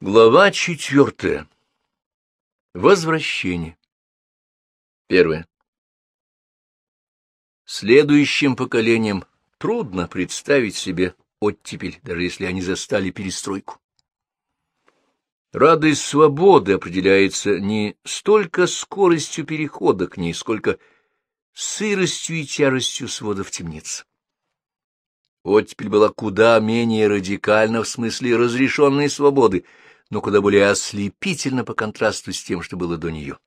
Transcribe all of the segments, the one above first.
Глава четвертая. Возвращение. Первое. Следующим поколениям трудно представить себе оттепель, даже если они застали перестройку. Радость свободы определяется не столько скоростью перехода к ней, сколько сыростью и тяжестью сводов темниц. Оттепель была куда менее радикальна в смысле разрешенной свободы, но куда более ослепительно по контрасту с тем, что было до нее.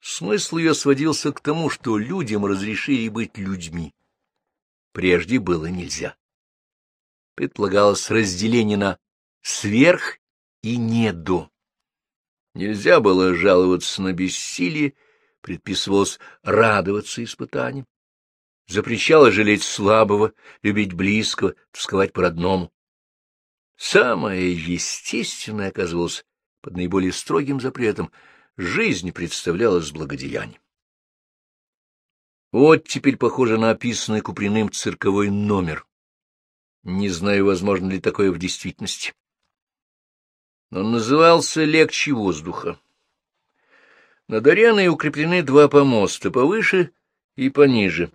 Смысл ее сводился к тому, что людям разрешили быть людьми. Прежде было нельзя. Предполагалось разделение на сверх и недо. Нельзя было жаловаться на бессилие, предписывалось радоваться испытаниям. Запрещало жалеть слабого, любить близкого, тосковать по-родному. Самое естественное оказывалось под наиболее строгим запретом. Жизнь представлялась благодеянием. Вот теперь похоже на описанный Куприным цирковой номер. Не знаю, возможно ли такое в действительности. Он назывался «Легче воздуха». Над ареной укреплены два помоста, повыше и пониже.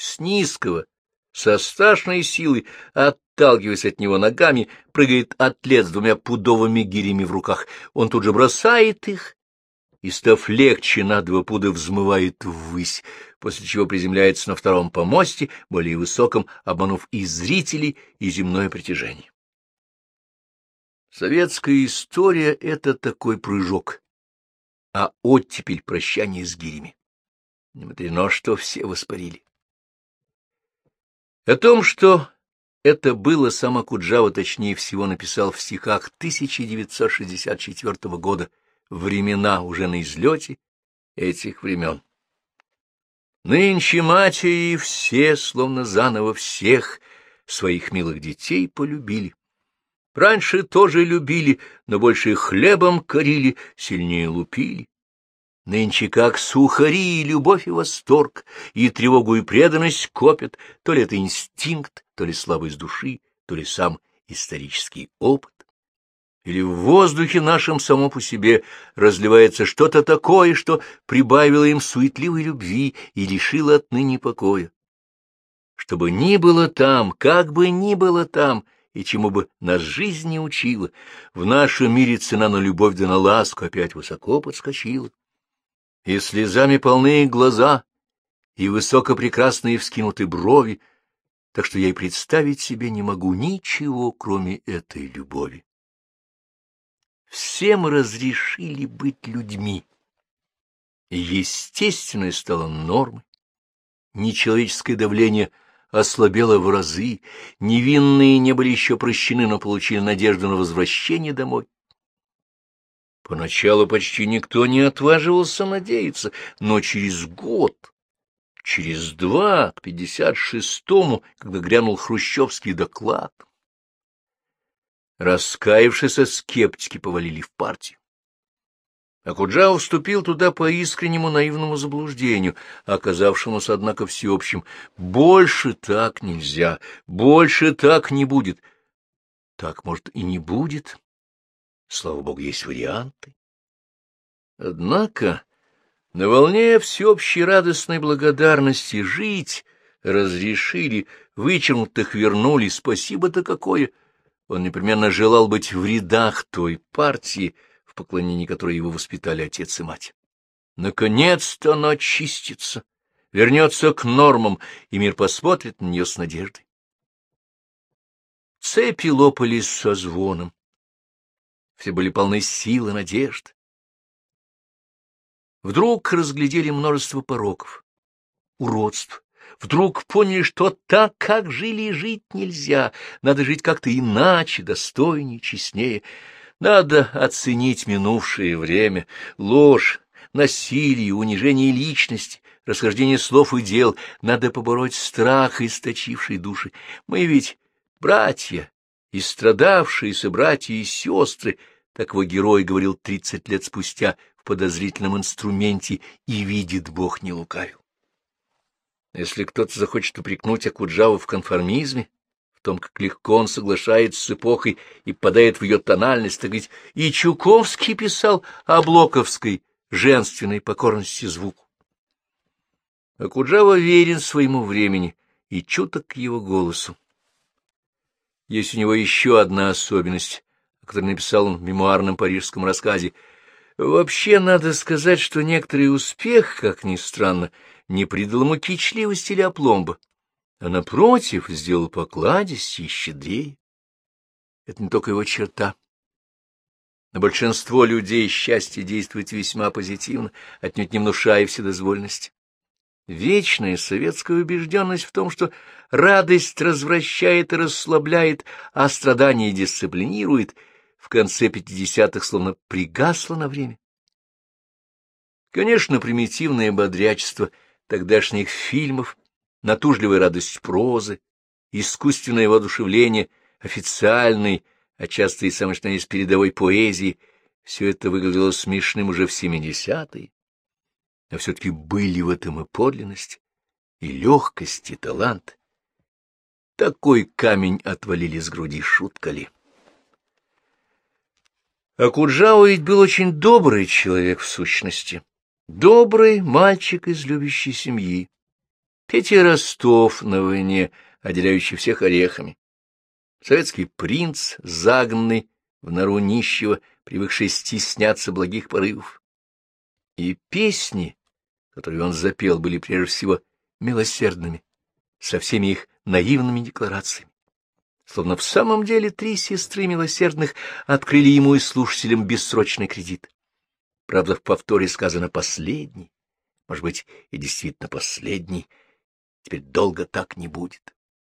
С низкого, со страшной силой, отталкиваясь от него ногами, прыгает атлет с двумя пудовыми гирями в руках. Он тут же бросает их и, став легче, на два пуда взмывает ввысь, после чего приземляется на втором помосте, более высоком, обманув и зрителей, и земное притяжение. Советская история — это такой прыжок, а оттепель — прощание с гирями. Не мудрено, что все воспарили. О том, что это было, сам Акуджава точнее всего написал в стихах 1964 года, времена уже на излете этих времен. Нынче матери все, словно заново всех, своих милых детей полюбили. Раньше тоже любили, но больше хлебом корили, сильнее лупили. Нынче как сухари, и любовь и восторг, и тревогу и преданность копят, то ли это инстинкт, то ли слабость души, то ли сам исторический опыт. Или в воздухе нашем само по себе разливается что-то такое, что прибавило им суетливой любви и лишило отныне покоя. Чтобы ни было там, как бы ни было там, и чему бы нас жизнь не учила, в нашем мире цена на любовь да на ласку опять высоко подскочила и слезами полные глаза, и высокопрекрасные вскинуты брови, так что я и представить себе не могу ничего, кроме этой любови. Всем разрешили быть людьми, естественное стало нормой. Нечеловеческое давление ослабело в разы, невинные не были еще прощены, но получили надежду на возвращение домой. Поначалу почти никто не отваживался надеяться, но через год, через два, к пятьдесят шестому, когда грянул хрущевский доклад, раскаявшиеся скептики повалили в партию. Акуджава вступил туда по искреннему наивному заблуждению, оказавшемуся, однако, всеобщим. Больше так нельзя, больше так не будет. Так, может, и не будет. Слава богу, есть варианты. Однако на волне всеобщей радостной благодарности жить разрешили, вычеркнутых вернули, спасибо-то какое! Он непременно желал быть в рядах той партии, в поклонении которой его воспитали отец и мать. Наконец-то она очистится, вернется к нормам, и мир посмотрит на нее с надеждой. Цепи лопались со звоном все были полны сил и надежд. Вдруг разглядели множество пороков, уродств. Вдруг поняли, что так, как жили и жить нельзя, надо жить как-то иначе, достойнее, честнее. Надо оценить минувшее время, ложь, насилие, унижение личности, расхождение слов и дел. Надо побороть страх, источивший души. Мы ведь братья, и страдавшиеся братья и сестры, так его герой говорил тридцать лет спустя в подозрительном инструменте, и видит Бог не лукавил. Если кто-то захочет упрекнуть Акуджаву в конформизме, в том, как легко он соглашается с эпохой и падает в ее тональность, так ведь и Чуковский писал о блоковской женственной покорности звуку. А Куджава верен своему времени и чуток к его голосу. Есть у него еще одна особенность, о которой написал он в мемуарном парижском рассказе. Вообще, надо сказать, что некоторый успех, как ни странно, не придал ему кичливости или опломба а, напротив, сделал покладистее и щедрее. Это не только его черта. На большинство людей счастье действует весьма позитивно, отнюдь не внушая вседозвольности. Вечная советская убежденность в том, что радость развращает и расслабляет, а страдание дисциплинирует, в конце 50-х словно пригасла на время. Конечно, примитивное бодрячество тогдашних фильмов, натужливая радость прозы, искусственное воодушевление официальной, а часто и самой передовой поэзии, все это выглядело смешным уже в 70-е но все-таки были в этом и подлинность, и легкость, и талант. Такой камень отвалили с груди, шутка ли. А Куджава ведь был очень добрый человек в сущности. Добрый мальчик из любящей семьи. Петя Ростов на войне, отделяющий всех орехами. Советский принц, загнанный в нору нищего, привыкший стесняться благих порывов. И песни, которые он запел, были прежде всего милосердными, со всеми их наивными декларациями. Словно в самом деле три сестры милосердных открыли ему и слушателям бессрочный кредит. Правда, в повторе сказано «последний», может быть, и действительно последний — Теперь долго так не будет.